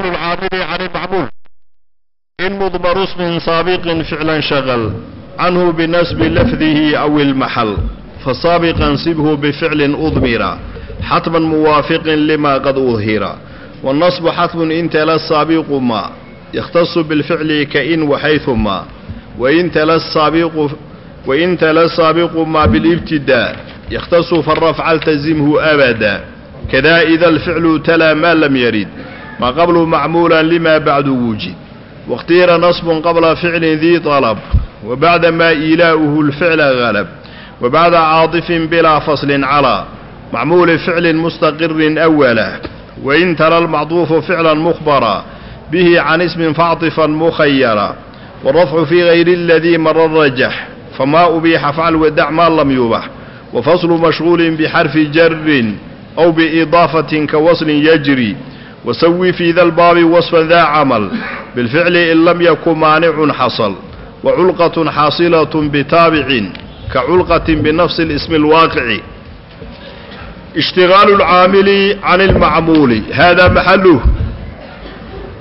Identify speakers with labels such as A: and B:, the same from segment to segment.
A: اشتغال العامل عن المعمول إن مضمر اسم سابق فعلا شغل عنه بنسب لفظه أو المحل فسابقا انسبه بفعل أضمر حتما موافق لما قد أظهر والنصب حتم إن تلا السابق ما يختص بالفعل كإن وحيثما وإن تلا السابق وإن تلا السابق ما بالابتداء يختص فالرفع التزمه أبدا كذا إذا الفعل تلا ما لم يرد ما قبل معمولا لما بعد وجد واختير نصب قبل فعل ذي طلب وبعد ما إيلاؤه الفعل غلب وبعد عاطف بلا فصل على معمول فعل مستقر أولا وإن ترى المعطوف فعلا مخبرا به عن اسم فاعطفا مخيرا والرفع في غير الذي مر الرجح فما أبيح فعل ودع ما لم يبح وفصل مشغول wasawi fii da lbaabi wasfan daa camal bilficli in lam yakun maanicun xasal wa culqatun xaasilatun bitaabicin ka culqatin binafsi lismi alwaaqici ishtigaalu lcaamili can almacmuuli haadaa maxaluh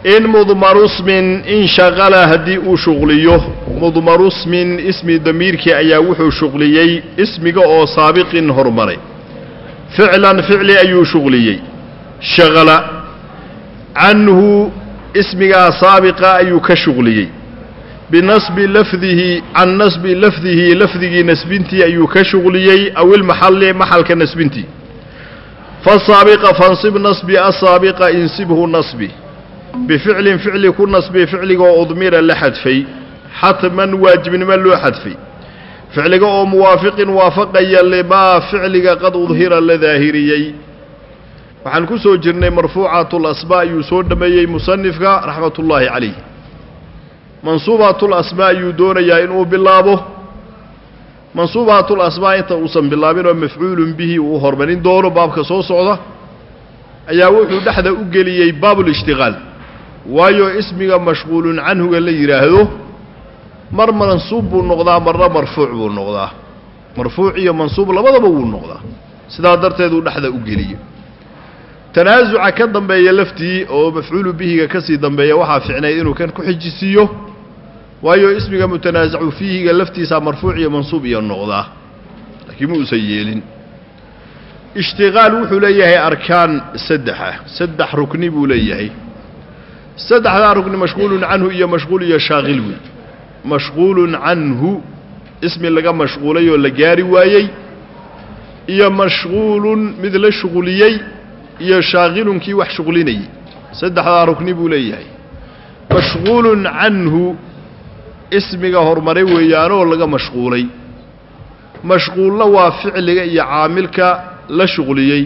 A: in mudmaru smin inshaqala haddii uu shuqliyo mudmaru smin ismi damiirkii ayaa wuxuu shuqliyey ismiga oo saabiqin hormaray ficlan ficli ayuu shuqliyey shaqala canhu ismigaa saabiqa ayuu ka shuqliyey binasbi lafdihi can nasbi lafdihi lafdigii nasbintii ayuu ka shuqliyey aw ilmaxalli maxalka nasbintii. fasaabiqa fansib nasbi asaabiqa insibhu nasbi. bificlin ficli ku nasbi ficliga oo udmira la xadfay. xatman waajibnimo loo xadfay. ficliga oo muwaafiqin waafaqaya limaa ficliga qad udhira la daahiriyey waxaan ku soo jirnay marfuucatul asmaa ayuu soo dhameeyey musanifka raxmatullaahi calayh. Mansuubaatul asmaa ayuu doonayaa inuu bilaabo. Mansuubaatul asmaa inta uusan bilaabin oo mafcuulun bihi uu hormarin doono baabka soo socda ayaa wuxuu dhexda u geliyey baabulishtiqaal waayo ismiga mashquulun canhuga la yidhaahdo mar mansuub buu noqdaa marna marfuuc buu noqdaa. Marfuuc iyo mansuub labadaba wuu noqdaa. Sidaa darteeduu dhexda u geliyey tanaasuca ka dambeeya laftii oo mafcuulu bihiga ka sii dambeeya waxaa ficnayd inuu kan ku xijisiiyo. Waayo ismiga mutanaasacu fiihiga laftiisaa marfuuc iyo mansuub iyo noqdaa laakiin ma uusan yeelin. Ishtiqaal wuxuu leeyahay arkaan saddexa. Saddex rukni buu leeyahay. Saddexdaa rukni mashquulun canhu iyo mashquul iyo shaaqil wey mashquulun canhu ismi laga mashquulay oo la gaari waayey. Iyo mashquulun mid la shuquliyey iyo shaaqilunkii wax shuqlinayey saddexdaa rukni buu leeyahay. Mashquulun canhu ismiga horumare weeyaanoo laga mashquulay. Mashquulna waa ficliga iyo caamilka la shuqliyey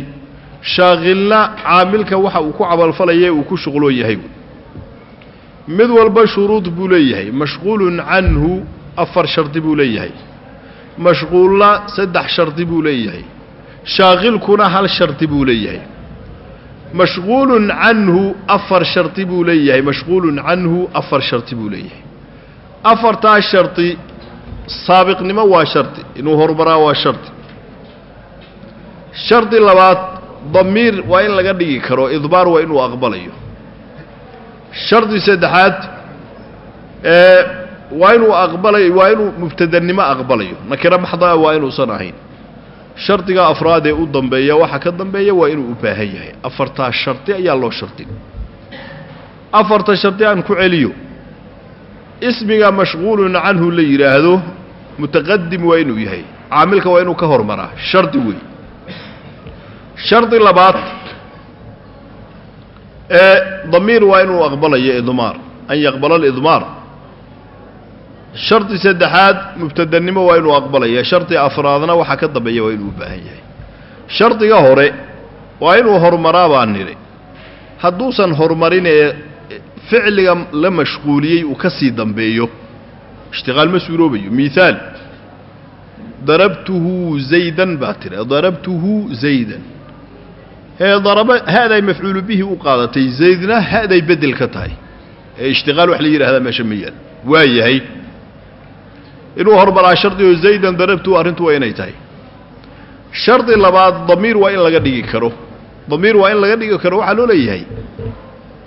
A: shaaqilna caamilka waxa uu ku camalfalaye uu ku shuqloo yahay. Mid walba shuruud buu leeyahay. Mashquulun canhu afar shardi buu leeyahay. Mashquulna saddex shardi buu leeyahay. Shaaqilkuna hal shardi buu leeyahay mashquulun canhu afar shardi buu leeyahay mashquulun canhu afar shardi buu leeyahay. Afartaa shardi saabiqnimo waa shardi inuu horumaraa waa shardi shardi labaad damiir waa in laga dhigi karo idbaar waa inuu aqbalayo. Shardi saddexaad waa inuu aqbalayo waa inuu mubtadanimo aqbalayo. Nakiro maxdaa waa inuusan ahayn shardiga afraad ee u dambeeya waxa ka dambeeya waa inuu u baahan yahay. Afartaa shardi ayaa loo shardin afarta shardi aan ku celiyo ismiga mashquulun canhu la yidhaahdo mutaqadim waa inuu yahay. Caamilka waa inuu ka hormaraa. Shardi wey shardi labaad ee damiir waa inuu aqbalayo idmaar. An yaqbala alidmaar shardi saddexaad mubtadanimo waa inuu aqbalaya. Shardi afraadna waxaa ka dambeeya waa inuu baahan yahay. Shardiga hore waa inuu horumaraa baa nidhi. Hadduusan horumarin ee ficliga la mashquuliyey uu ka sii dambeeyo ishtiqaal ma suuroobayo. Miaal darabtuhu zaydan baa tiri. Darabtuhu zaydan. Hee daraba haaday mafcuulu bihi u qaadatay zaydna haaday bedel ka tahay. Ee ishtiqaal wax la yidhahdaa meesha ma yaal. Waa yahay inuu hormaraa shardi oo zaydan darabtuhu arrintu waa inay tahay. Shardi labaad damiir waa in laga dhigi karo. Damiir waa in laga dhigi karo waxaa loo leeyahay.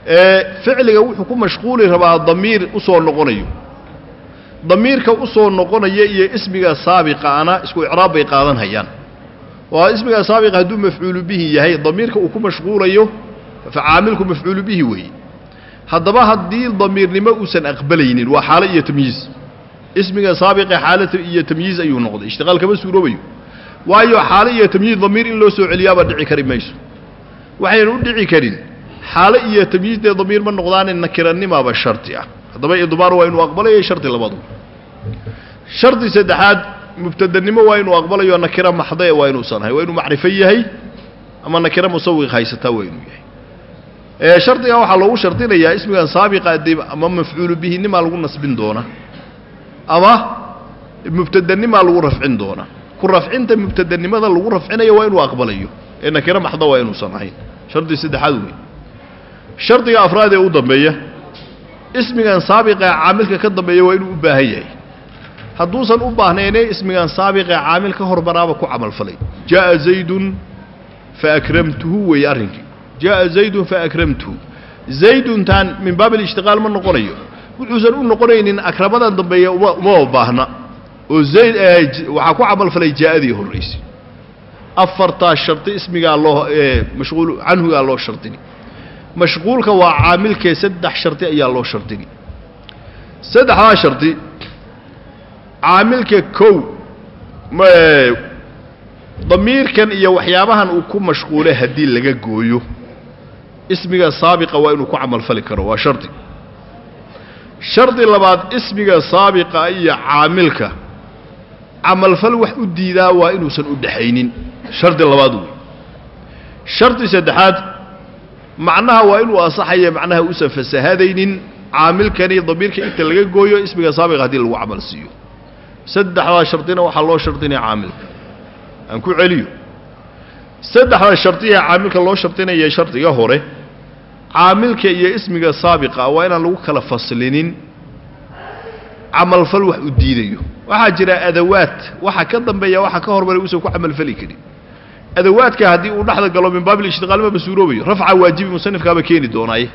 A: Ee ficliga wuxuu ku mashquuli rabaa damiir u noqonayo. Damiirka u noqonaya iyo ismiga saabiqaana isku icraab bay qaadan hayaan. Waa ismiga saabiqa hadduu mafcuulu bihi yahay damiirka uu ku mashquulayo fa caamilku mafcuulu bihi weeye. Haddaba haddii damiirnimo uusan aqbalaynin waa xaalo iyo tamyiiz ismiga saabiqa xaalata iyo tamyiiz ayuu noqday. Ishtiqaal kama suuroobayo. Waayo xaalo iyo tamyiiz damiir in loo soo celiyaaba dhici kari mayso. Waxaynan u dhici karin xaalo iyo tamyiizdee damiir ma noqdaane nakiranimaaba shardi ah. Haddaba idbaar waa inuu aqbalayo shardi labadu. Shardi saddexaad mubtadanimo waa inuu aqbalayo nakira maxdae waa inuusan ahay waa inuu macrifo yahay ama nakira musawiq haysataa waa inuu yahay. Ee shardigan waxaa loogu shardinayaa ismigan saabiqa dee ama mafcuulu bihinimaa lagu nasbin doona ama mubtadanimaa lagu rafcin doona. Ku rafcinta mubtadanimada lagu rafcinayo waa inuu aqbalayo. Ee nakira maxda waa inuusan ahayn shardi saddexaad wey shardiga afraad ee u dambeeya ismigan saabiqa ee caamilka ka dambeeya waa inuu u baahan yahay. Hadduusan u baahnayne ismigan saabiqa ee caamil ka horbanaaba ku camalfalay jaءa zaydun faakramtuhu weeye arrinkii. Jaءa zaydun faakramtuhu zayduntaan min baab alishtiqaal ma noqonayo wuxuusan u noqonaynin akramadan dambeeya uma baahna. Oo waxaa ku camalfalay jaa'adii horraysay afartaa shardi ismigaa loo mashquul canhugaa loo shardini mashquulka waa caamilkee saddex shardi ayaa loo shardini saddexdaa shardi caamilka kow damiirkan iyo waxyaabahan uu ku mashquulay haddii laga gooyo. Ismiga saabiqa waa inuu ku camalfali karo waa shardi shardi labaad ismiga saabiqa iyo caamilka camalfal wax u diidaa waa inuusan u dhexaynin shardi labaad wey shardi saddexaad macnaha waa inuu asaxaya macnaha uusan fasahadaynin caamilkani damiirka inta laga gooyo ismiga saabiqa haddii lagu camal siiyo. Saddexdaa shardina waxaa loo shardinaya caamilka. Aan ku celiyo. Saddexda shardiya caamilka loo shardinaya shardiga hore caamilka iyo ismiga saabiqa waa inaan lagu kala faslinin camalfal wax u diidayo. Waxaa jira adawaad waxa ka dambeeya waxa ka hormaray uusan ku camalfali karin. Adawaadka haddii uu dhexda galo min baab ilishtiqaal ma masuuroobayo rafca waajibi musanifkaaba keeni doonaaye.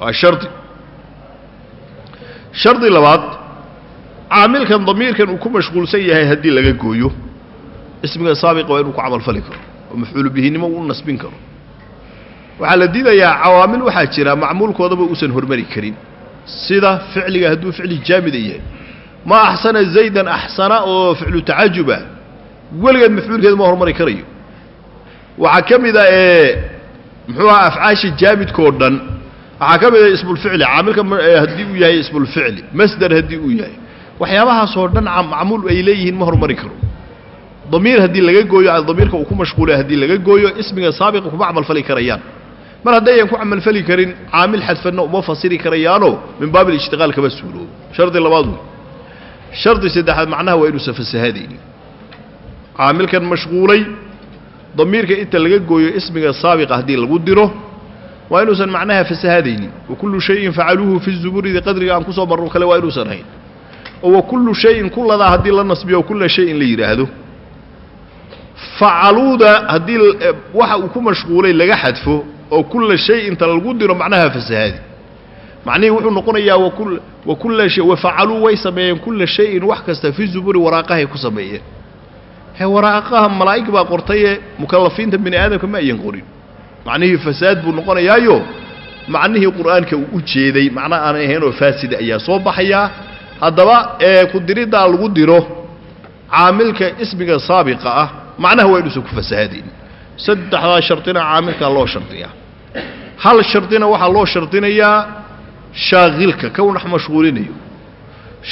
A: Waa shardi. Shardi labaad caamilkan damiirkan uu ku mashquulsan yahay haddii laga gooyo ismiga saabiqa waa inuu ku camalfali karo oo mafcuulu bihinimo uu nasbin karo waxaa la diidayaa cawaamil waxaa jira macmuulkoodaba uusan hormari karin. Sida ficliga hadduu ficli jaamida yahay. Ma axsana zaydan axsana oo ficlu tacajuba weligeed mafcuulkeeda ma hormari karayo. Waxaa ka mid a ee muxuu aha afcaasha jaamidkao dhan. Waxaa ka mid a ismulficli caamilka haddii uu yahay ismulficli masder haddii uu yahay. Waxyaabahaasoo dhan macmuul ay leeyihiin ma hormari karo. Damiir haddii laga gooyo damiirka uu ku mashquulay haddii laga gooyo ismiga saabiqa kuma camalfali karayaan mar haddayyan ku camalfali karin caamil xadfanna uma fasiri karayaanoo min baab ilishtiqaal kama suuroobo shardi labaad wey shardi saddexaad macnaha waa inuusan fasahadaynin caamilkan mashquulay damiirka inta laga gooyo ismiga saabiqa haddii lagu diro waa inuusan macnaha fasahadaynin wa kullu shayin facaluuhu fi zuburidi qadriga aan ku soo marro kale waa inuusan hayn. Oo wa kullu shayin kulladaa haddii la nasbiyo kulla shayin la yidhaahdo facaluuda haddii waxa uu ku mashquulay laga xadfo oo kulla shay inta lagu diro macnaha fasahaadi macnihii wuxuu noqonayaa wakul wa kulla shay wafacaluu way sameeyeen kulla shayin wax kasta fi zuburi waraaqahay ku sameeyeen. He waraaqaha malaa'ig baa qortayee mukalafiinta bini aadamka ma ayan qorin. Macnihii fasaad buu noqonayaayo macnihii qur'aanka uu u jeeday macna aan ahayn oo faasida ayaa soo baxayaa haddaba ee ku diriddaa lagu diro caamilka ismiga saabiqa ah macnaha waa inuusan ku fasahadayn saddexdaa shardina caamilkaa loo shardiyaa hal shardina waxaa loo shardinayaa shaaqilka kawnax mashquulinayo.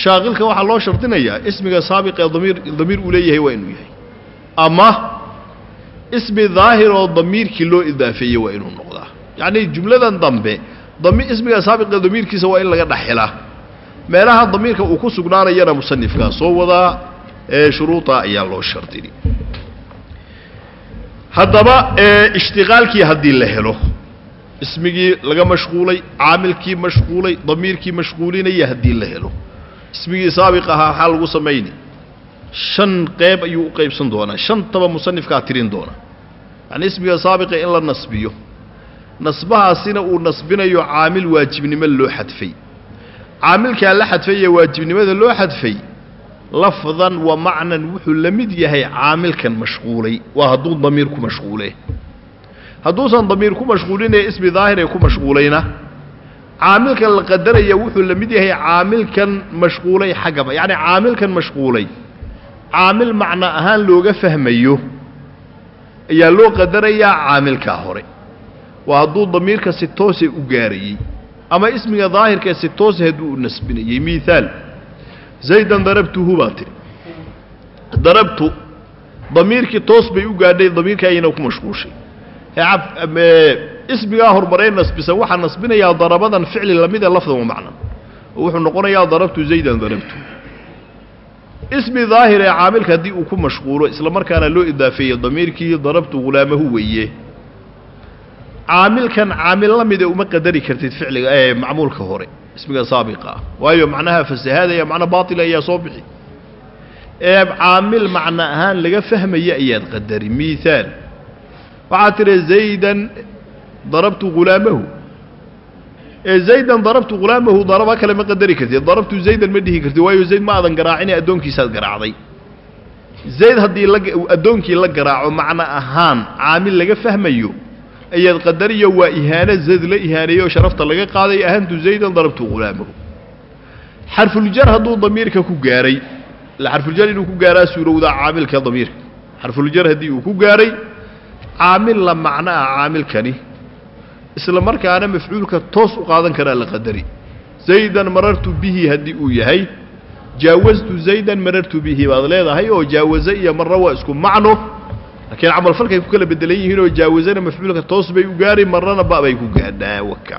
A: Shaaqilka waxaa loo shardinayaa ismiga saabiqa ee damiir damiir uu leeyahay waa inuu yahay. Ama ismi daahir oo damiirkii loo idaafeeyey waa inuu noqdaa. Yacnii jumladan dambe ismiga saabiqa damiirkiisa waa in laga dhexhelaa meelaha damiirka uu ku sugnaanayana musanifkaa soo wadaa ee shuruuda ayaa loo shardini. Haddaba ishtiqaalkii haddii la helo ismigii laga mashquulay caamilkii mashquulay damiirkii mashquulinaya haddii la helo. Ismigii saabiq ahaa maxaa lagu samayni. Shan qeyb ayuu u qaybsan doonaa. Shantaba musanifkaa tirin doona yacni ismiga saabiqa in la nasbiyo. Nasbahaasina uu nasbinayo caamil waajibnimo loo xadfay. Caamilkaa la xadfay ee waajibnimada loo xadfay lafdan wa macnan wuxuu la mid yahay caamilkan mashquulay. Waa hadduu damiir ku mashquule hadduusan damiir ku mashquulinee ismi daahir ee ku mashquulayna caamilkan la qadaraya wuxuu la mid yahay caamilkan mashquulay xaggaba. Yacni caamilkan mashquulay caamil macno ahaan looga fahmayo ayaa loo qadarayaa caamilkaa hore. Waa hadduu damiirka si toose u gaarayey ama ismiga daahirka si toose hadduu u nasbinayey. Miaal zaydan darabtuhu baa tiri. Darabtu damiirkii toos bay u gaadhay damiirka ayayna ku mashquushay ismigaa horumaree nasbisan waxaa nasbinayaa darabadan ficli lamida lafdan wa macnan. Oo wuxuu noqonayaa darabtu zaydan darabtu. Ismi daahir ee caamilka haddii uu ku mashquulo isla markaana loo idaafeeyey damiirkii darabtu ghulaamahu weeye. Caamilkan caamil la mide uma qadari kartid ficliga ee macmuulka hore ismiga saabiqa. Ah waayo macnaha fasahaadaya macno baatila ayaa soo bixi. Ee caamil macno ahaan laga fahmaya ayaad qadari miaal waxaad tidhi zaydan darabtu ghulaamahu ee zaydan darabtu ghulaamahu daraba kale ma qadari kartid. Darabtu zaydan ma dhihi kartid waayo zayd ma aadan garaacine addoonkiisaad garaacday. Zayd haddii la addoonkii la garaaco macno ahaan caamil laga fahmayo ayaad qadariyo waa ihaano zayd la ihaaneeyo oo sharafta laga qaaday ahantu zaydan darabtu ghulaamahu xarfuljar hadduu damiirka ku gaaray ila xarfuljar inuu ku gaaraa suurowdaa caamilka damiirka. Xarfuljar haddii uu ku gaaray caamil la macno ah caamilkani isla markaana mafcuulka toos u qaadan karaa la qadari. Zaydan marartu bihi haddii uu yahay jaawastu zaydan marartu bihi baad leedahay oo jaawaze iyo marra waa isku macno. Laakiin camalfalkay ku kala bedelan yihiin oo jaawazana mafcuulka toos bay u gaari marrana ba bay ku gaadhaa waka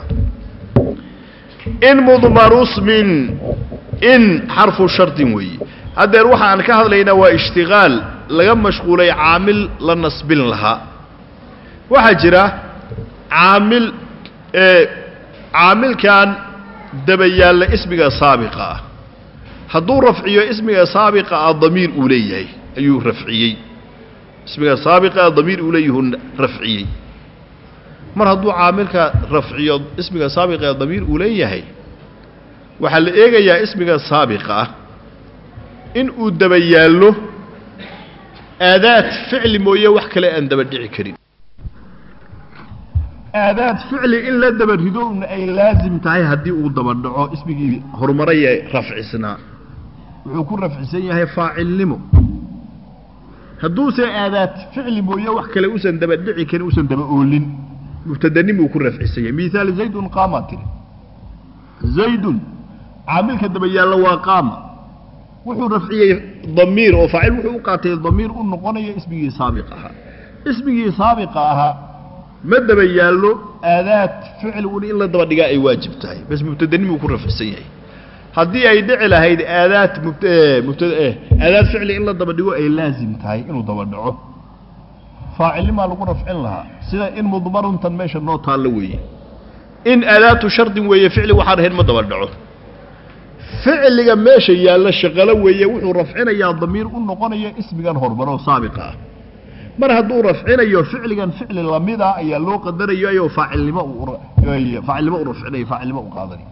A: in mudmarusmin in xarfu shardin weeye haddeer waxaan ka hadlaynaa waa ishtiqaal laga mashquulay caamil la nasbin lahaa waxaa jira caamil ee caamilkan daba yaalla ismiga saabiqa ah. Hadduu rafciyo ismiga saabiqa ah damiir uu leeyahay ayuu rafciyey. Ismiga saabiqa ah damiir uu leeyahuu rafciyey. Mar hadduu caamilka rafciyo ismiga saabiqa ah damiir uu leeyahay waxaa la eegayaa ismiga saabiqa ah. In uu daba yaallo aadaad ficli mooye wax kale aan daba dhici karin aadaad ficli in la daba ridowna ay laasim tahay haddii uu daba dhaco ismigii horumarayee rafcisnaa. Wuxuu ku rafcisan yahay faacilnimo. Hadduuse aadaad ficli mooye wax kale usan daba dhici karin usan daba oolin. Mubtadanim uu ku rafcisan yahay. Mihaal zaydun qaama tiri. Zaydun caamilka daba yaalla waa qaama. Wuxuu rafciyey damiir oo faacil wuxuu u qaatay damiir u noqonaya ismigii saabiq ahaa. Ismigii saabiqa ahaa ma daba yaallo aadaad ficli un in la daba dhigaa ay waajib tahay bas mubtadanim uu ku rafcisan yahay. Haddii ay dhici lahayd aadaad mubt mubta aadaad ficli in la daba dhigo ay laazim tahay inuu daba dhaco faacilnimaa lagu rafcin lahaa sida in mudmaruntan meesha noo taallo weeye. In aadaatu shardin weeye ficli waxaan ahayn ma daba dhaco ficliga meesha yaalla shaqalo weeye wuxuu rafcinayaa damiir u noqonaya ismigan hormaroo saabiqa ah mar hadduu rafcinayo ficligan ficli lamida ayaa loo qadarayo faacilnimo faacilnimo u rafcinayo faacilnimo u qaadanayo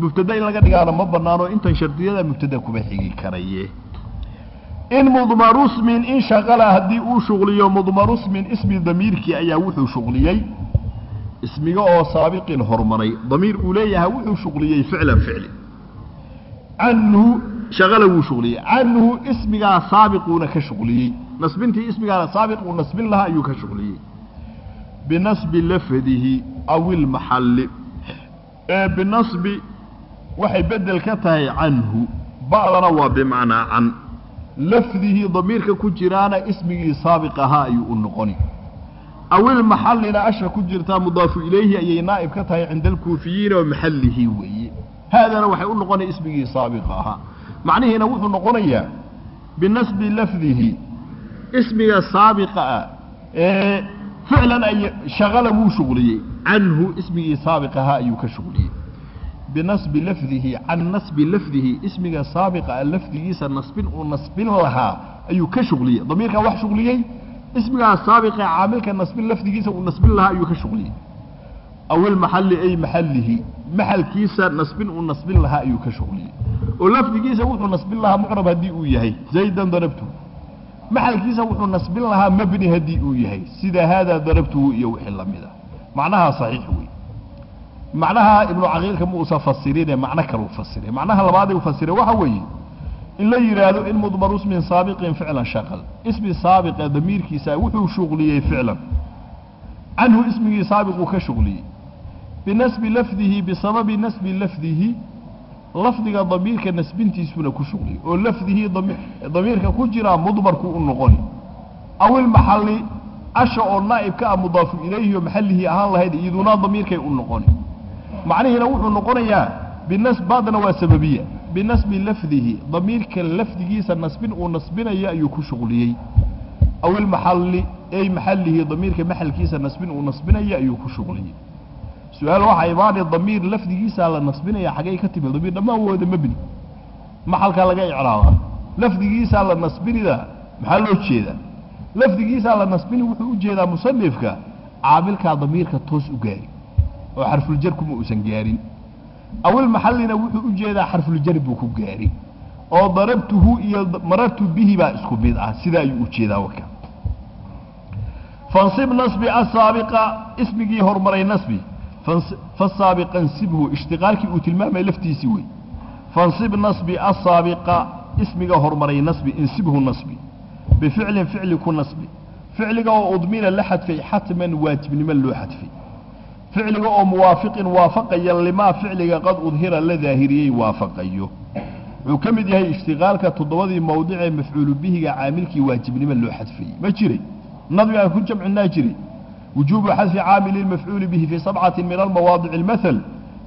A: mubtada in laga dhigaana ma banaano intan shardiyada mubtada kuma xigi karaye. In mudmarusmin in shaqala haddii uu shuqliyo mudmarusmin ismi damiirkii ayaa wuxuu shuqliyey. Ismiga oo saabiqin hormaray damiir uu leeyahay wuxuu shuqliyey ficlan ficli. Canhu shaqala wuu shuqliyey. Canhu ismigaa saabiquuna ka shuqliyey nasbintii ismigaana saabiq uu nasbin lahaa ayuu ka shuqliyey binasbi lafdihi aw ilmaxalli ee binasbi waxay bedel ka tahay canhu ba'dana waa bimacnaa can lafdihi damiirka ku jiraana ismigii saabiq ahaa ayuu u noqoni aw ilmaxallina asha ku jirtaa mudaafu ilayhi ayay naa'ib ka tahay cinda alkuufiyiina oo maxallihi weeye haadana waxay u noqonaya ismigii saabiqa ahaa macnihiina wuxuu noqonayaa binasbi lafdihi ismiga saabiqa ah ee ficlan ay shaqala wuu shuqliyey canhu ismigii saabiq ahaa ayuu ka shuqliyey binasbi lafdihi can nasbi lafdihi ismiga saabiqa ah lafdigiisa nasbin uu nasbin lahaa ayuu ka shuqliyey damiirkaa wax shuqliyey ismigaa saabiqa caamilka nasbin lafdigiisa uu nasbin lahaa ayuu ka shuqliyey aw ilmaxalli ay maxallihi maxalkiisa nasbin uu nasbin lahaa ayuu ka shuqliyey oo lafdigiisa wuxuu nasbin lahaa mucrab haddii uu yahay. Zaydan darabtuhu maxalkiisa wuxuu nasbin lahaa mabni haddii uu yahay. Sida haadaa darabtuhu iyo wixii la mida. Macnahaa saxiix wey macnaha ibnu caqiilka ma uusan fasirine macno kaluu fasiray macnaha labaad uu fasiray waxa weeye in la yidhaahdo in mudmaru ismin saabiqin ficlan shaqal. Ismi saabiqa damiirkiisa wuxuu shuqliyey ficlan. Canhu ismigii saabiquu ka shuqliyey. Binasbi lafdihi bisababi nasbi lafdihi lafdiga damiirka nasbintiisuna ku shuqliyey oo lafdihii damiirka ku jiraa mudmarku u noqoni aw ilmaxalli asha oo naa'ibka ah mudaafu ilayhi oo maxallihii ahaan lahayd iyaduna damiirkay u noqoni macnihiina wuxuu noqonayaa binas baadna waa sababiya. Binasbi lafdihi damiirka lafdigiisa nasbin uu nasbinayo ayuu ku shuqliyey aw ilmaxalli ay maxallihi damiirka maxalkiisa nasbin uu nasbinayo ayuu ku shuqliyey su'aal waxaa imaanay damiir lafdigiisaa la nasbinaya xaggay ka timi damiir dhammaan wooda mabni maxalkaa laga icraabaa lafdigiisaa la nasbinida maxaa loo jeedaa lafdigiisaa la nasbini wuxuu u jeedaa musanifka caamilkaa damiirka toos u gaari oo xarfuljarkuma uusan gaarin awil maxallina wuxuu u jeedaa xarfuljar buu ku gaari oo darabtuhu iyo marartu bihi baa isku mid ah sidaa ayuu u jeedaa waka fansib nasbi asaabiqa ismigii hormaray nasbi fasaabiqa nsibhu ishtiqaalkii uu tilmaamay laftiisii wey fansib nasbi asaabiqa ismiga hormaray nasbi insibhu nasbi bificlin ficli ku nasbi ficliga oo udmina la xadfay xatman waajibnimo loo xadfay ficliga oo muwaafiqin waafaqaya limaa ficliga qad udhira la daahiriyey waafaqayo wuxuu ka mid yahay ishtiqaalka toddobadii mawdicee mafcuulu bihiga caamilkii waajibnimo loo xadfayey ma jiray nadmigaan ku jamcinaa jiray wujuubu xadfi caamili lmafcuuli bihi fii sabcati min almawaadici almathal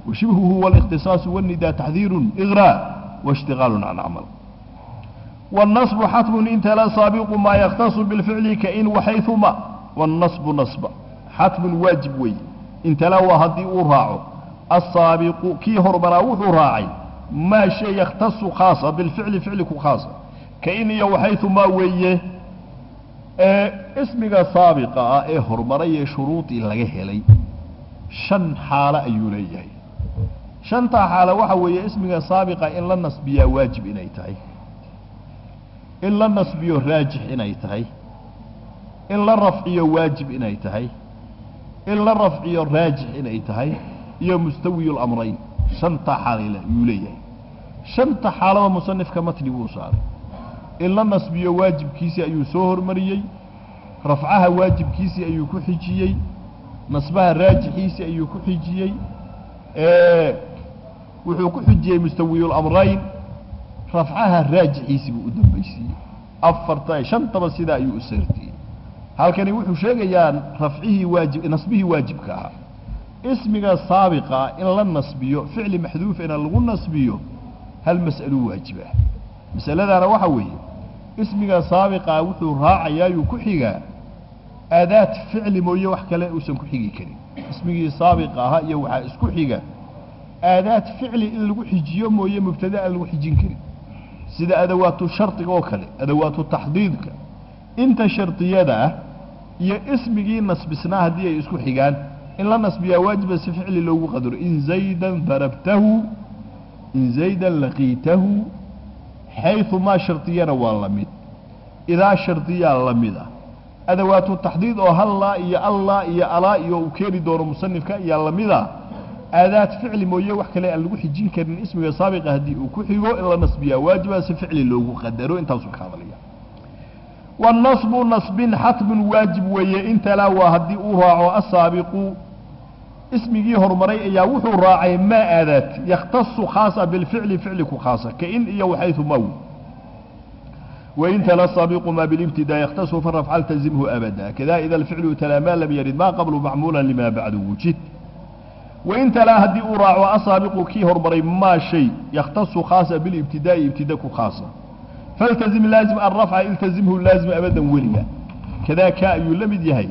A: washibhuhu wاlikhtisaasu wاnidaa taxdiiru iqraa waاshtiqaalu can camal والنصب حتم إن تلا سابق ما يختص بالفعل كإن وحيثما والنصب نصب حتم واجب وي إن تلا وهدي أراعه السابق كي هربنا وحو راعي ما شيء يختص خاصة بالفعل فعلك خاصة كإن ismiga saabiqa ah ee hormarayee shuruudii laga helay shan xaalo ayuu leeyahay. Shantaa xaalo waxa weeye ismiga saabiqa in la nasbiyaa waajib inay tahay in la nasbiyo raajix inay tahay in la rafciyo waajib inay tahay in la rafciyo raajix inay tahay iyo mustawiyulamrayn shantaa xaal yuu leeyahay. Shanta xaalaba musanifka matni wuu saaray in la nasbiyo waajibkiisii ayuu soo hormariyey rafcaha waajibkiisii ayuu ku xijiyey nasbaha raajixiisii ayuu ku xijiyey wuxuu ku xijiyey mustawiyu lamrayn rafcaha raajixiisii buu u dambaysiiyey afarta shantaba sidaa ayuu u sayrtiyey halkani wuxuu sheegayaa rafcihii waajib nasbihii waajibka ahaa. Ismiga saabiqa in la nasbiyo ficli maxduufina lagu nasbiyo hal mas'alo waajiba masaladaana waxa weeye ismiga saabiqa wuxuu raacayaayuu ku xigaa. Aadaad ficli mooye wax kale uusan ku xigi karin. Ismigii saabiqa ahaa iyo waxaa isku xiga. Aadaad ficli in lagu xijiyo mooye mubtada aan lagu xijin karin. Sida adawaatu shardiga oo kale adawaatu taxdiidka. Inta shardiyada ah iyo ismigii nasbisnaa haddii ay isku xigaan in la nasbiyaa waajiba si ficli loogu qadaro. In zaydan darabtahu in zaydan laqiitahu xayumaa shardiyana waa la mid idaa shardiyaa la mid ah adawaatu taxdiid oo hallaa iyo allaa iyo alaa iyo uu keeni doono musanifka ayaa la mid ah aadaad ficli mooye wax kale aan lagu xijin karin ismiga saabiqa haddii uu ku xigo in la nasbiyaa waajiba si ficli loogu qadaro intaasuu ka hadlaya wanasbu nasbin xatmun waajib weeye intalaa waa haddii uu raaco asaabiqu ismigii horumaray ayaa wuxuu raacay maa aadaad yakhtasu khaasa bilficli ficliku khaasa kain iyo waxaytu maw. Wain tala saabiqumaa bilibtidaa yakhtasu faraf faltazimhu abada. Kadaa ida alficlu talaa maa lam yarid maa qablu macmuulan limaa bacdu wujid. Wain talaa haddii uu raaco asaabiqu kii horumaray maa shay yakhtasu khaasa bilibtidaa'i ibtida ku khaasa. Faltazim laazim arafca iltazimhu laazim abadan weliga. Kadaa kaa ayuu la mid yahay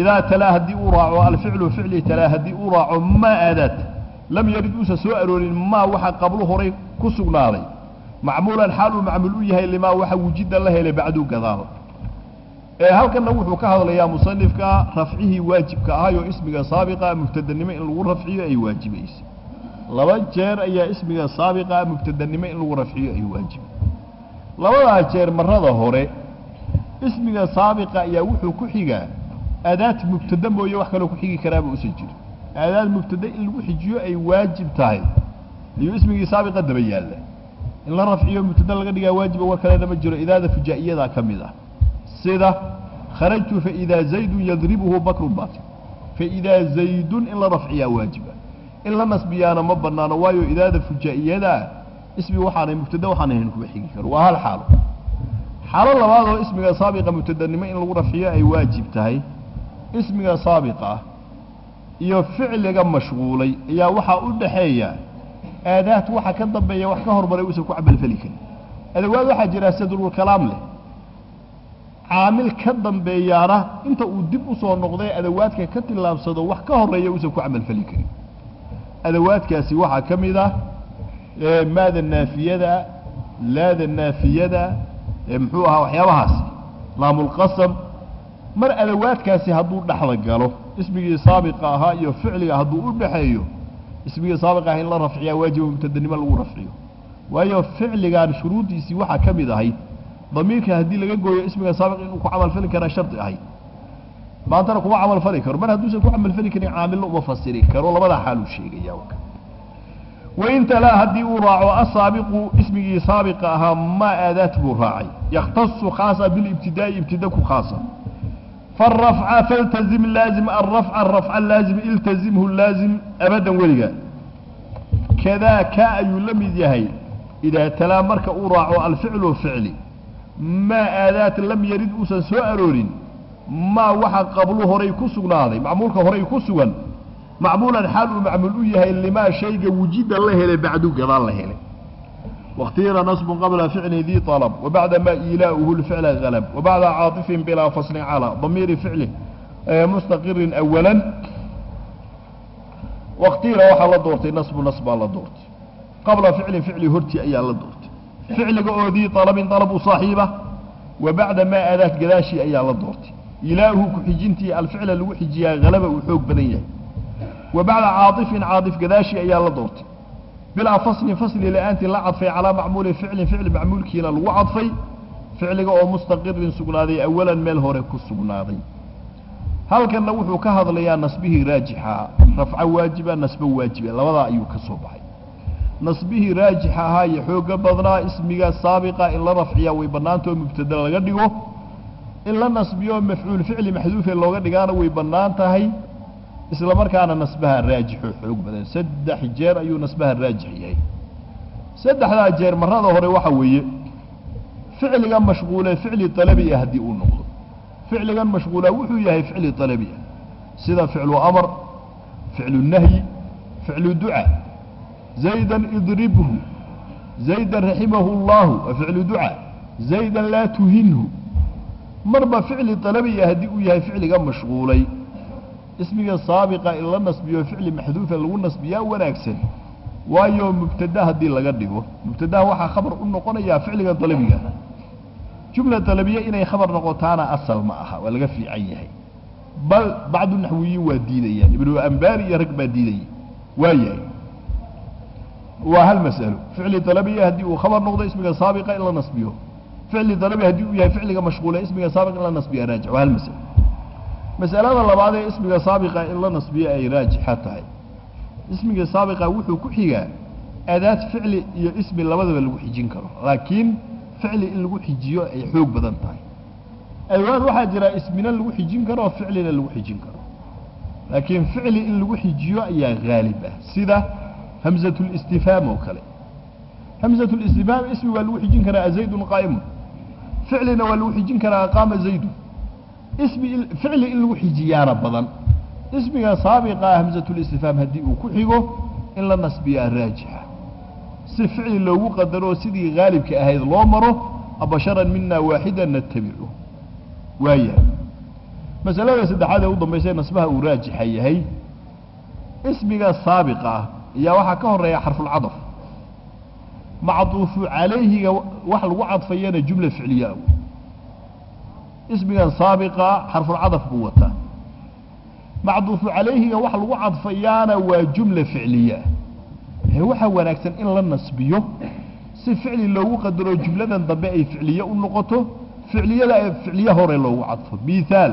A: idaa talaa haddii uu raaco alficlu ficli talaa haddii uu raaco maa aadaad lam yarid uusan soo aroorin maa waxa qablu horay ku sugnaaday macmuulan xaal macmuul u yahay limaa waxa wujida la helay bacduu gadaalo ee halkanna wuxuu ka hadlayaa musanifka rafcihii waajibka ahayoo ismiga saabiqa mubtadanimo in lagu rafciyo ay waajibaysa laba jeer ayaa ismiga saabiqa mubtadanimo in lagu rafciyo ay waajiba labadaa jeer marada hore ismiga saabiqa ayaa wuxuu ku xigaa aadaad mubtada mooye wax kaloo ku xigi karaaba usan jiro. Aadaad mubtada in lagu xijiyo ay waajib tahay. Ayuu ismigii saabiqa daba yaalla. In la rafciyo mubtada laga dhigaa waajiba war kalena ma jiro idaada fujaa'iyadaa ka mid ah. Sida kharajtu faidaa zaydun yadribuhu bakrun baati faidaa zaydun in la rafciyaa waajiba. In la nasbiyaana ma banaano waayo idaada fujaa'iyadaa ismi waxaanay mubtada waxaan ahayn kuma xigi karo waa hal xaalo. Xaalo labaad oo ismiga saabiqa mubtadanimo in lagu rafciyo ay waajib tahay ismiga saabiqa ah iyo ficliga mashquulay ayaa waxaa u dhaxeeya aadaad waxa ka dambeeya wax ka hormaray uusan ku camalfeli karin. Adawaad waxaa jira sadrulkalaam leh. Caamil ka dambeeyaana inta uu dib u soo noqday adawaadka ka tillaabsado wax ka horreeya uusan ku camalfeli karin. Adawaadkaasi waxaa ka mid ah maada naafiyada laada naafiyada muxuu ahaa waxyaabahaasi laamulqasam mar adawaadkaasi hadduu dhexda galo ismigii saabiqa ahaa iyo ficliga hadduu u dhaxeeyo ismigii saabiqa ah in la rafciyaa waajiba mubtadanimo lagu rafciyo. Waayo ficligan shuruuddiisii waxaa ka mid ahayd damiirka haddii laga gooyo ismiga saabiq inuu ku camalfali karaa shardi ahayd. Maantana kuma camalfali karo mar hadduusan ku camalfali karin caamilna uma fasiri karo labadaa xaaluu sheegaya wain talaa haddii uu raaco asaabiqu ismigii saabiqa ahaa maa aadaat buu raacay. Yakhtasu khaasa bilibtidaa'i ibtida ku khaasa faarafca faltazim laazim alrafca arafca laazim iltazimhu laazim abadan weliga kadaa kaa ayuu la mid yahay idaa talaa marka uu raaco alficlu ficli maa aadaat lam yarid uusan soo aroorin maa waxa qablu horay ku sugnaaday macmuulka horay ku sugan macmuulan xaal uu macmuul u yahay limaa shayga wujida la helay bacdu gadaal la helay واختير نصب قبل فعل ذي طلب وبعد ما إيلاؤه الفعل غلب وبعد عاطف بلا فصل على ضمير فعله مستقر أولا واختير وحا دورتي نصب نصب على دورتي قبل فعل فعل هرتي أي على دورتي فعل ذي طلب طلب صاحبه وبعد ما أدات قداشي أي على دورتي إلهه كحجنتي الفعل الوحجي غلب وحوق bilaa faslin fasli la'aantii la cadfay calaa macmuuli ficlin ficil macmuulkiina lagu cadfay ficliga oo mustaqirin sugnaaday awalan meel hore ku sugnaaday. Halkanna wuxuu ka hadlayaa nasbihii raajixa rafco waajiba nasbo waajiba labadaa ayuu ka soo baxay. Nasbihii raajixa ahaa iyo xooga badnaa ismiga saabiqa in la rafciya way bannaantaoo mubtada laga dhigo in la nasbiyo mafcuul ficli maxduufe looga dhigaana way bannaan tahay isla markaana nasbaha raajixo xoog badan. Saddex jeer ayuu nasbaha raajix yahay saddexdaa jeer marada hore waxa weeye ficligan mashquule ficli talabi ah haddii uu noqdo. Ficligan mashquula wuxuu yahay ficli talabi. Ah sida ficlu amar ficlu nahyi ficlu duca. Zaydan idribhu zaydan raximahu اllahu ficlu duca. Zaydan laa tuhinhu. Marba ficli talabi ah haddii uu yahay ficliga mashquulay ismiga saabiqa in la nasbiyo ficli maxduufa lagu nasbiyaa wanaagsan. Waayo mubtada haddii laga dhigo. Mubtadaha waxaa khabar u noqonayaa ficliga dalabiga jumla dalabiya inay khabar noqotaana asal ma aha waa laga fiican yahay. Bal bacdu naxwiyiin waa diidayaan. Ibnu ambaari iyo rag baa diidaya waa yahay waa hal mas'alo. Ficli dalabiya haddii uu khabar noqdo ismiga saabiqa in la nasbiyo. Ficli dalabi haddii uu yahay ficliga mashquula ismiga saabiqa in la nasbiya raajic. Waa hal mas'alo masalada labaad ee ismiga saabiqa in la nasbiyo ay raajixa tahay. Ismiga saabiqa wuxuu ku xigaa adaad ficli iyo ismi labadaba lagu xijin karo laakiin ficli in lagu xijiyo ay xoog badan tahay. Adawaad waxaa jira ismina lagu xijin karo ficlina lagu xijin karo. Laakiin ficli in lagu xijiyo ayaa haalib ah sida hamzatu listifhaam oo kale. Hamzatu listifhaam ismi waa lagu xijin karaa zaydun qaa'imun ficlina waa lagu xijin karaa aqaama zaydun ismi ficli in lagu xijiyaana badan. Ismiga saabiqa hamzatulistifhaam haddii uu ku xigo in la nasbiyaa raajixa si ficli loogu qadaro sidii haalibka ahayd loo maro abasharan mina waaxida natabicu waayahay masalada saddexaad ee u dambaysa nasbaha uu raajixa yahay ismiga saabiqa ah ayaa waxaa ka horreeya xarfulcadaf macduufu calayhiga wax lagu cadfayana jumla ficliya
B: ismigan saabiqa xarfulcadaf buu wataa. Macduufu calayhiga waxa lagu cadfayaana waa jumla ficliya. Waxaa wanaagsan in la nasbiyo si ficli loogu qadaro jumladan dambe ay ficliye u noqoto ficliyada ficliye hore loogu cadfo. Mithaal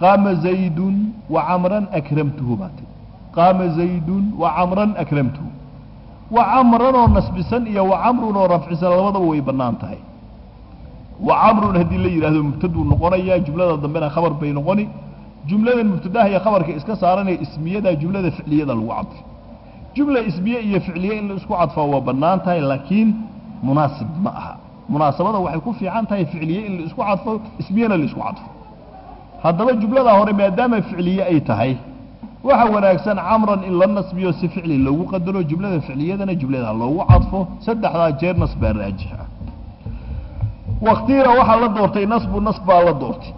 B: qaama zaydun wa camran akramtuhu baati qaama zaydun wa camran akramtuhu. Wa camran oo nasbisan iyo wa camrun oo rafcisan labadaba way bannaan tahay wa camrun haddii la yidhaahdo mubtaduu noqonaya jumlada dambena khabar bay noqoni. Jumladan mubtadaha iyo khabarka iska saaranaya ismiyada jumlada ficliyada lagu cadfo. Jumla ismiye iyo ficliye in la isku cadfaa waa bannaan tahay laakiin munaasib ma aha. Munaasabada waxay ku fiican tahay ficliye in la isku cadfo ismiyena la cadfo. Haddaba jumlada hore maadaama ficliye ay tahay waxa wanaagsan camran in la nasbiyo si ficli loogu qadaro jumlada ficliyadana jumlada loogu cadfo. Saddexdaa jeer nas baa raajix ah wakhtiira waxaa la doortay nasbu nas baa la doortay.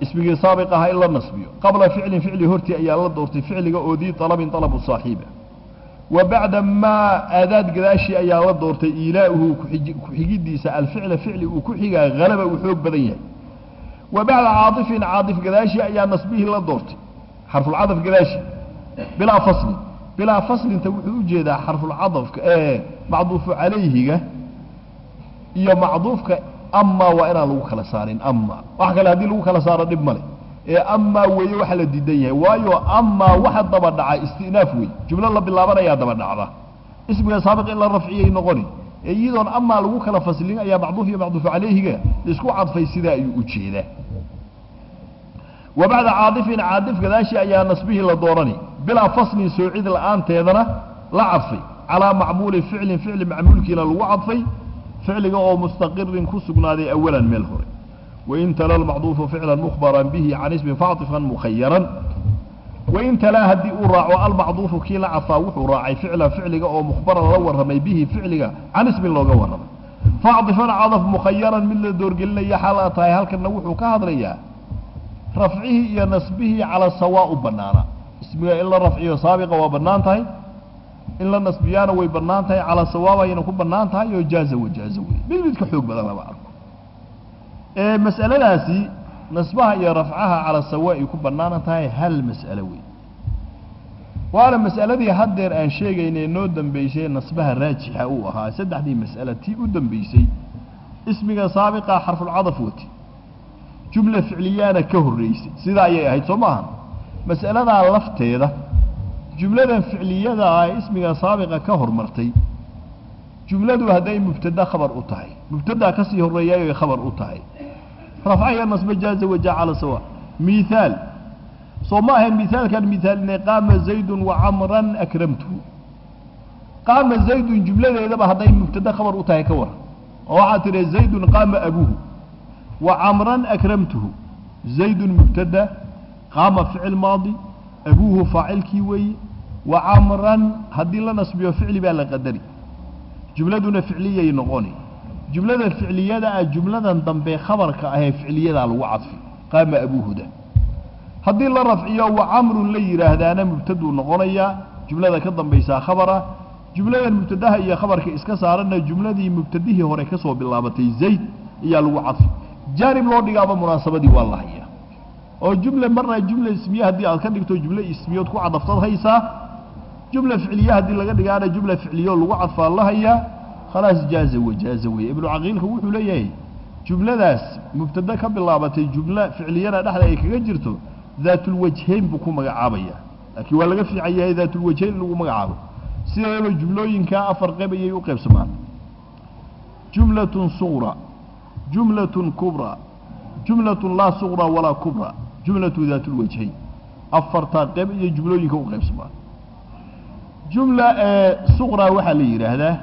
B: Ismigii saabiq ahaa in la nasbiyo. Qabla ficlin ficli hortii ayaa la doortay ficliga oo dii dalabin dalabu saaxiiba. Wa bacda maa aadaad gadaashii ayaa la doortay iilaa'uhu kuxiji- ku-xigiddiisa alficla ficli uu ku xigaa halaba uu xoog badan yahay. Wa bacda caaطifin caaطif gadaashii ayaa nasbihii la doortay. Xarfulcadaf gadaashi. Bilaa faslin bilaa faslinta wuxuu u xarfulcadafka ee macduufu calayhiga iyo macduufka amaa waa inaan lagu kala saarin amaa wax kale haddii lagu kala saaro dhib male ee amaa weeye waxa la diidan yahay. Waayo amaa waxa daba dhaca istinaaf wey jumlo la bilaabanayaa daba dhacda. Ismiga saabiq in la rafciyay noqoni. Ee iyadoon amaa lagu kala faslin ayaa macduuf iyo macduufu calayhiga la isku cadfay sidaa ayuu u jeedaa. Wa bacda caadifin caadif gadaashi ayaa nasbihii la doorani. Bilaa faslin soocid la'aanteedana la cadfay. Calaa macmuuli ficlin ficli macmuulkiina lagu cadfay ficliga oo mustaqirin ku sugnaaday awalan meel hore. Wain tala lmacduufu ficlan mukhbaran bihi can ismin factifan mukhayaran. Wain talaa haddii uu raaco almacduufu kii la cadfaa wuxuu raacay ficlan ficliga oo mukhbaran la warramay bihi ficliga can ismin looga warramay. Factifan cadaf mukhayaran mid la doorgelinaya xaal a tahay halkanna wuxuu ka hadlayaa rafcihii iyo nasbihii cala sawaa u bannaana. Ismiga in la rafciyo saabiqa waa bannaan tahay in la nasbiyaana way bannaan tahay calaa sawaa bayna ku bannaan tahay oo jaaza wajaaza wey mid mid ka xoog badan lama arko. Ee mas'aladaasi nasbaha iyo rafcaha cala sawaa ay ku bannaanan tahay hal mas'alo wey waana mas'aladii haddeer aan sheegaynay noo dambeysay nasbaha raajixa uu ahaa. Saddexdii mas'ala tii u dambeysay ismiga saabiqa xarfulcadaf wati jumla ficliyaana ka horreysay. Sidaa ayay ahayd soo maaha mas'aladaa lafteeda jumladan ficliyada ah ee ismiga saabiqa ka hormartay. Jumladu hadday mubtada khabar u tahay. Mubtadaa ka sii horreeyaay ay khabar u tahay. Rafca iyo nasbe jaaza wajaa cala sawa. Mihaal soo ma ahayn mihaalkan mihaalinay qaama zaydun wa camran akramtuhu qaama zaydun jumladeedaba hadday mubtada khabar u tahay ka waran oo waxaad tidhi zaydun qaama abuuhu wa camran akramtuhu. Zaydun mubtada qaama ficil maadi abuuhu faacilkii weeye wa camran haddii la nasbiyo ficli baa la qadari. Jumladuna ficliyay noqoni. Jumlada ficliyada ah jumladan dambe khabarka ahee ficliyadaa lagu cadfi qaama abuuhuda haddii la rafciyo wa camrun la yidhaahdaana mubtaduu noqonayaa jumlada ka dambaysaa khabara. Jumladan mubtadaha iyo khabarka iska saarana jumladii mubtadihii hore ka soo bilaabatay zayd ayaa lagu cadfi. Jaanib loo dhigaaba munaasabadii waa la hayaa oo jumle marna jumla ismiye haddii aad ka dhigto jumle ismiyood ku cadaftad haysaa jumla ficliye haddii laga dhigaana jumla ficliyo lagu cadfaa la hayaa khalaas jaaza wajaaza weye ibnu caqiilka wuxuu leeyahay jumladaas mubtada ka bilaabatay jumla ficliyana dhexda ay kaga jirto daatulwajhayn buu ku magacaabaya. Laakiin waa laga fiican yahay daatulwajhayn in lagu magacaabo. Sideedaba jumlooyinkaa afar qayb ayay u qaybsamaan. Jumlatun suqra jumlatun kubra jumlatun laa suqra walaa kubra jumlatu daatulwajhayn afartaa qayb iyo jumlooyinka u qaybsamaan jumla ee suqra waxaa la yidhaahdaa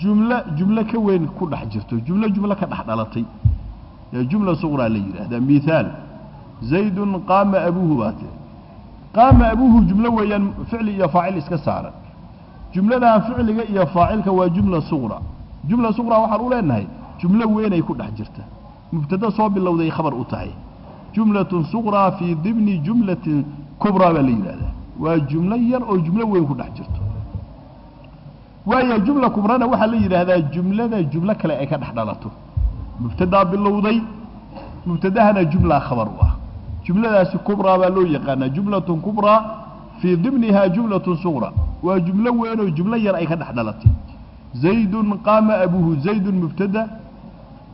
B: jumlo jumlo ka weyn ku dhex jirto jumlo jumlo ka dhex dhalatay ee jumla suqraa la yidhaahdaa mithaal zaydun qaama abuuhu baa tiri qaama abuuhu jumlo weeyaan ficli iyo faacil iska saaran jumladan ficliga iyo faacilka waa jumla suqra jumla suqra waxaan u leenahay jumlo weynay ku dhex jirta mubtada soo bilowday khabar u tahay jumlatun suqraa fii dibni jumlatin kubraa baa la yidhahdaa. Waa jumlo yar oo jumlo weyn ku dhex jirto. Waayo jumla kubrana waxaa la yidhaahdaa jumlada jumlo kale ay ka dhex dhalato. Mubtadaa bilowday mubtadahana jumla khabar u ah. Jumladaasi kubraa baa loo yaqaanaa jumlatun kubraa fii dimnihaa jumlatun suqra waa jumlo weyn oo jumlo yar ay ka dhex dhalatay. Zaydun qaama abuuhu zaydun mubtada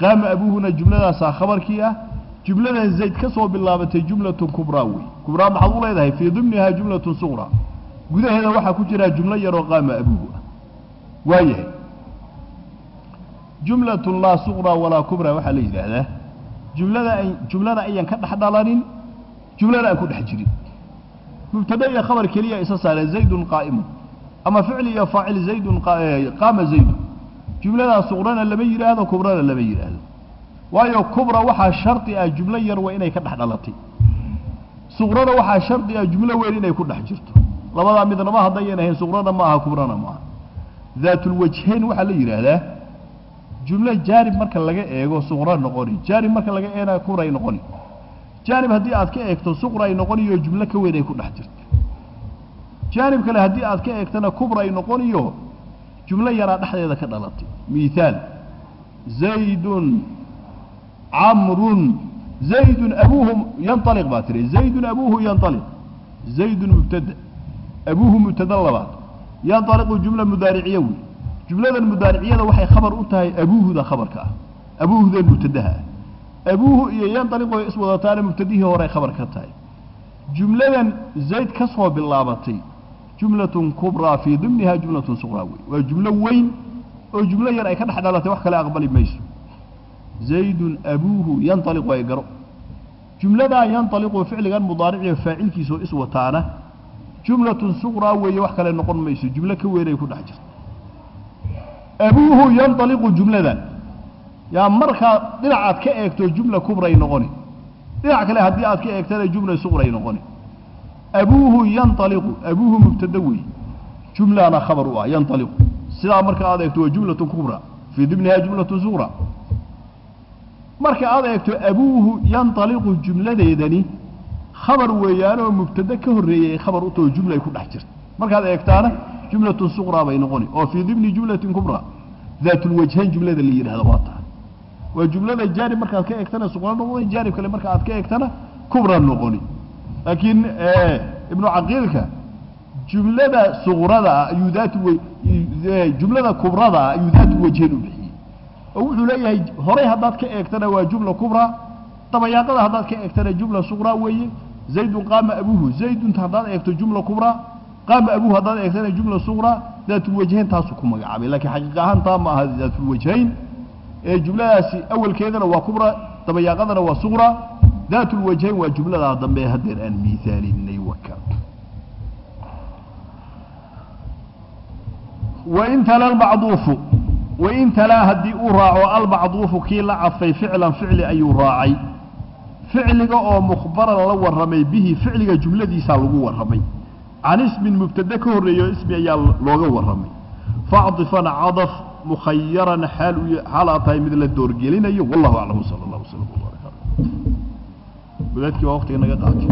B: qaama abuuhuna jumladaasaa khabarkii ah jumladan zayd ka soo bilaabatay jumlatun kubraa wey kubraa maxaad u leedahay fii dimnihaa jumlatun suqra gudaheeda waxaa ku jiraa jumlo yaroo qaama abuuhu ah waayahay jumlatun laa suqra walaa kubra waxaa la yidhaahdaa jumlada ay jumlada ayan ka dhex dhalanin jumlada aan ku dhex jirin mubtada iyo khabar keliya isa saareen zaydun qaa'imun ama ficli iyo faacil zaydun qaama zaydun jumladaa suqrana lama yidhaahdo kubrana lama yidhaahdo waayo kubra waxaa shardi ah jumlo yar inay ka dhex dhalatay. Suqrana waxaa shardi ah jumlo weyn inay ku dhex jirto. Labadaa midnaba haddayan ahayn suqrana ma aha kubrana ma aha. Daatulwajhayn waxaa la yidhaahdaa jumlo jaanib marka laga eego suqra noqoni. Jaanib marka laga eena kubray noqoni. Jaanib haddii aad ka eegto suqray noqoniyo jumlo ka weyn ay ku dhex jirto. Jaanib kale haddii aad ka eegtana kubray noqoniyo jumlo yaraa dhexdeeda ka dhalatay. Mihaal zaydun camrun zaydun abuuhu yanaliq baa tiri zaydun abuuhu yanaliq zaydun mubtada abuuhu mubtada labaad yanaliqu jumla mudaariciye wey jumladan mudaariciyada waxay khabar u tahay abuuhuda khabarka ah abuuhudan mubtadaha ah abuuhu iyo yanaliqu iswadataana mubtadihii hore khabar ka tahay jumladan zayd ka soo bilaabatay jumlatun kubraa fii dimniha jumlatun suqraa wey waa jumlo weyn oo jumlo yar ay ka dhex dhalatay wax kale aqbali mayso zaydun abuuhu yanaliqu ay garo. Jumladaa yanaliqu ficligan mudaariciyo faacilkiisoo iswataana jumlatun suqraa weeye wax kale noqon mayso. Jumlo ka weynay ku dhex jirta. Abuuhu yanaliqu jumladan. Yaa markaa dhinac aad ka eegto jumla kubray noqoni. Dhinac kale haddii aad ka eegtana jumla suqray noqoni. Abuuhu yanaliqu abuuhu mubtada wey jumlana khabar u ah yanaliqu sidaa marka aad eegto waa jumlatun kubra. Fii dimniha jumlatun suqra marka aad eegto abuuhu yanaliqu jumladeedani khabar weeyaanoo mubtade ka horreeyey khabar u taho jumlay ku dhex jirta. Markaad eegtaana jumlatun suqraa bay noqoni. Oo fii dimni jumlatin kubra. Daatulwajhayn jumlada la yidhahdo waa tahay. Waa jumlada jaanib markaad ka eegtana suqra noqoni. Jaanib kale marka aad ka eegtana kubra noqoni. Laakiin ibnu caqiilka jumlada suqrada ah ayuu daat jumlada kubrada ah ayuu daatulwajhayn u bixiyey oo wuxuu leeyahay horay haddaad ka eegtana waa jumla kubra dabayaaqada haddaad ka eegtana jumla suqraa weeye. Zaydun qaama abuuhu zaydun haddaad eegto jumla kubra qaama abuuhu haddaad eegtana jumla suqraa daatulwajhayn taasuu ku magacaabay. Laakiin xaqiiqa ahaan taa ma aha daatulwajhayn ee jumladaasi awalkeedana waa kubra dabayaaqadana waa suqra daatulwajhayn waa jumladaa dambe haddeer aan miisaalinay waka wain tala almacduufu wain talaa haddii uu raaco almacduufu kii la cadfay ficlan ficli ayuu raacay. Ficliga oo mukhbaran la warramay bihi ficliga jumladiisaa lagu warramay. Can ismin mubtade ka horreeyo ismi ayaa looga warramay. Facdifan cadaf mukhayaran xaal u xaalaa tahay mid la doorgelinayo. Wallahu aclam sala allah waslam wbaaraka wadaadkii waa waqtiga naga qaatay